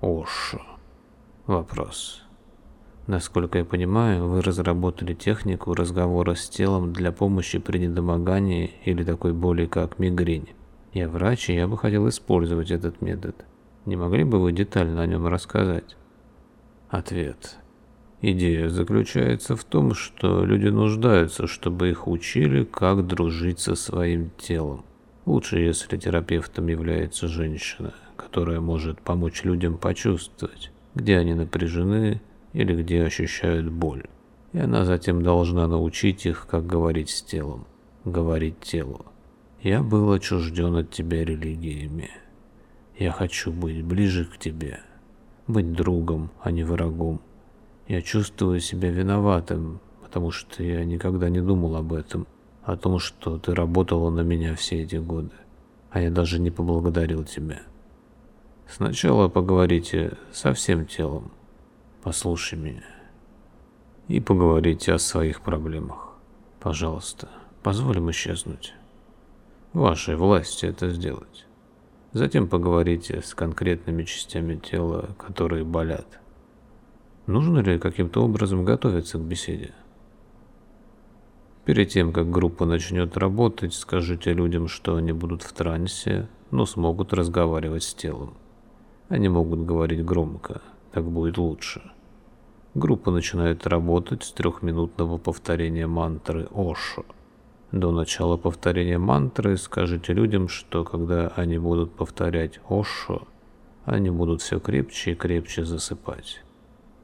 Ошо. Вопрос. Насколько я понимаю, вы разработали технику разговора с телом для помощи при недомогании или такой боли, как мигрень. Я врач, и я бы хотел использовать этот метод. Не могли бы вы детально о нем рассказать? Ответ. Идея заключается в том, что люди нуждаются, чтобы их учили, как дружить со своим телом. Лучше, если терапевтом является женщина, которая может помочь людям почувствовать, где они напряжены или где ощущают боль. И она затем должна научить их, как говорить с телом, говорить телу. Я был отчужден от тебя религиями. Я хочу быть ближе к тебе, быть другом, а не врагом. Я чувствую себя виноватым, потому что я никогда не думал об этом о том, что ты работала на меня все эти годы, а я даже не поблагодарил тебя. Сначала поговорите со всем телом, послушай меня, и поговорите о своих проблемах. Пожалуйста, позволь им исчезнуть. вашей власти это сделать. Затем поговорите с конкретными частями тела, которые болят. Нужно ли каким-то образом готовиться к беседе? Перед тем, как группа начнет работать, скажите людям, что они будут в трансе, но смогут разговаривать с телом. Они могут говорить громко, так будет лучше. Группа начинает работать с трехминутного повторения мантры Ошо. До начала повторения мантры скажите людям, что когда они будут повторять Ошо, они будут все крепче и крепче засыпать.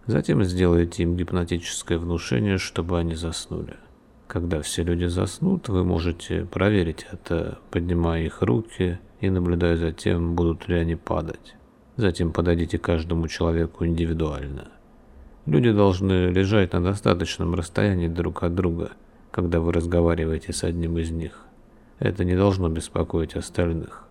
Затем сделайте им гипнотическое внушение, чтобы они заснули. Когда все люди заснут, вы можете проверить это, поднимая их руки и наблюдая за тем, будут ли они падать. Затем подойдите каждому человеку индивидуально. Люди должны лежать на достаточном расстоянии друг от друга, когда вы разговариваете с одним из них. Это не должно беспокоить остальных.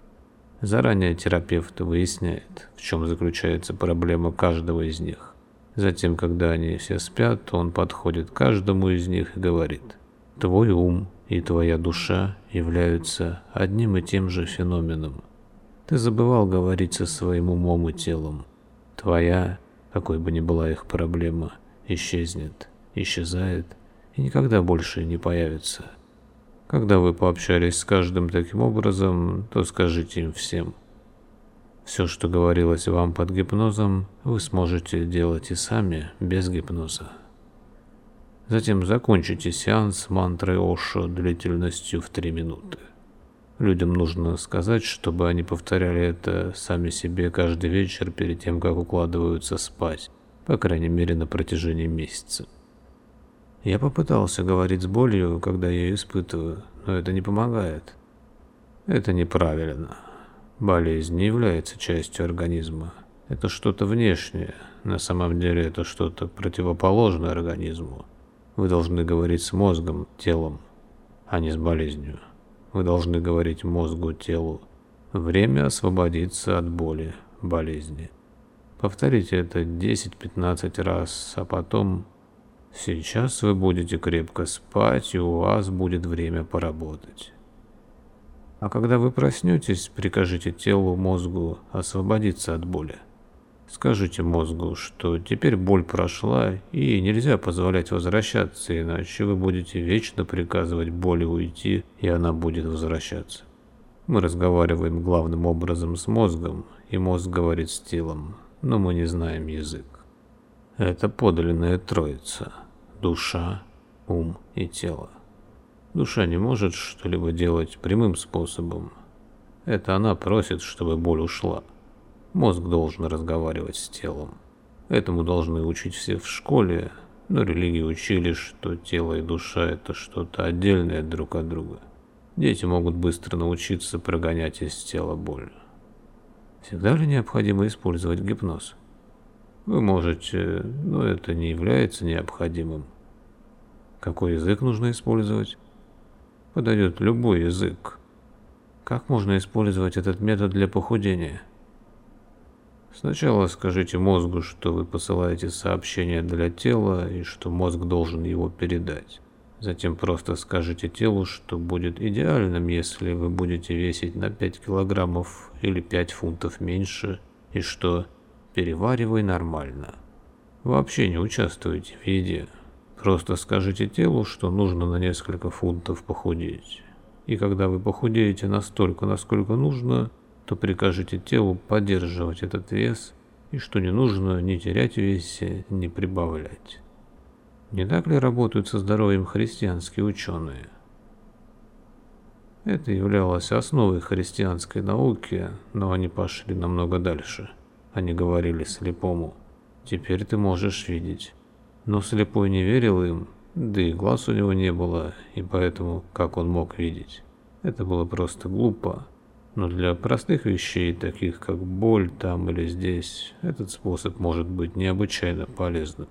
Заранее терапевт выясняет, в чем заключается проблема каждого из них. Затем, когда они все спят, он подходит к каждому из них и говорит – Твой ум и твоя душа являются одним и тем же феноменом. Ты забывал говорить со своим умом и телом. Твоя, какой бы ни была их проблема, исчезнет, исчезает и никогда больше не появится. Когда вы пообщались с каждым таким образом, то скажите им всем. Все, что говорилось вам под гипнозом, вы сможете делать и сами, без гипноза. Затем закончите сеанс мантрой Ошо длительностью в 3 минуты. Людям нужно сказать, чтобы они повторяли это сами себе каждый вечер перед тем, как укладываются спать, по крайней мере на протяжении месяца. Я попытался говорить с болью, когда я ее испытываю, но это не помогает. Это неправильно. Болезнь не является частью организма. Это что-то внешнее. На самом деле это что-то противоположное организму. Вы должны говорить с мозгом, телом, а не с болезнью. Вы должны говорить мозгу, телу. Время освободиться от боли, болезни. Повторите это 10-15 раз, а потом... Сейчас вы будете крепко спать, и у вас будет время поработать. А когда вы проснетесь, прикажите телу, мозгу освободиться от боли. Скажите мозгу, что теперь боль прошла и нельзя позволять возвращаться, иначе вы будете вечно приказывать боли уйти, и она будет возвращаться. Мы разговариваем главным образом с мозгом, и мозг говорит с телом, но мы не знаем язык. Это подлинная троица – душа, ум и тело. Душа не может что-либо делать прямым способом. Это она просит, чтобы боль ушла. Мозг должен разговаривать с телом. Этому должны учить все в школе, но религии учили, что тело и душа – это что-то отдельное друг от друга. Дети могут быстро научиться прогонять из тела боль. Всегда ли необходимо использовать гипноз? Вы можете, но это не является необходимым. Какой язык нужно использовать? Подойдет любой язык. Как можно использовать этот метод для похудения? Сначала скажите мозгу, что вы посылаете сообщение для тела и что мозг должен его передать. Затем просто скажите телу, что будет идеальным, если вы будете весить на 5 килограммов или 5 фунтов меньше, и что переваривай нормально. Вообще не участвуйте в еде. Просто скажите телу, что нужно на несколько фунтов похудеть. И когда вы похудеете настолько, насколько нужно, то прикажете телу поддерживать этот вес, и что не нужно не терять в весе, не прибавлять. Не так ли работают со здоровьем христианские ученые? Это являлось основой христианской науки, но они пошли намного дальше. Они говорили слепому, «Теперь ты можешь видеть». Но слепой не верил им, да и глаз у него не было, и поэтому как он мог видеть? Это было просто глупо. Но для простых вещей, таких как боль там или здесь, этот способ может быть необычайно полезным.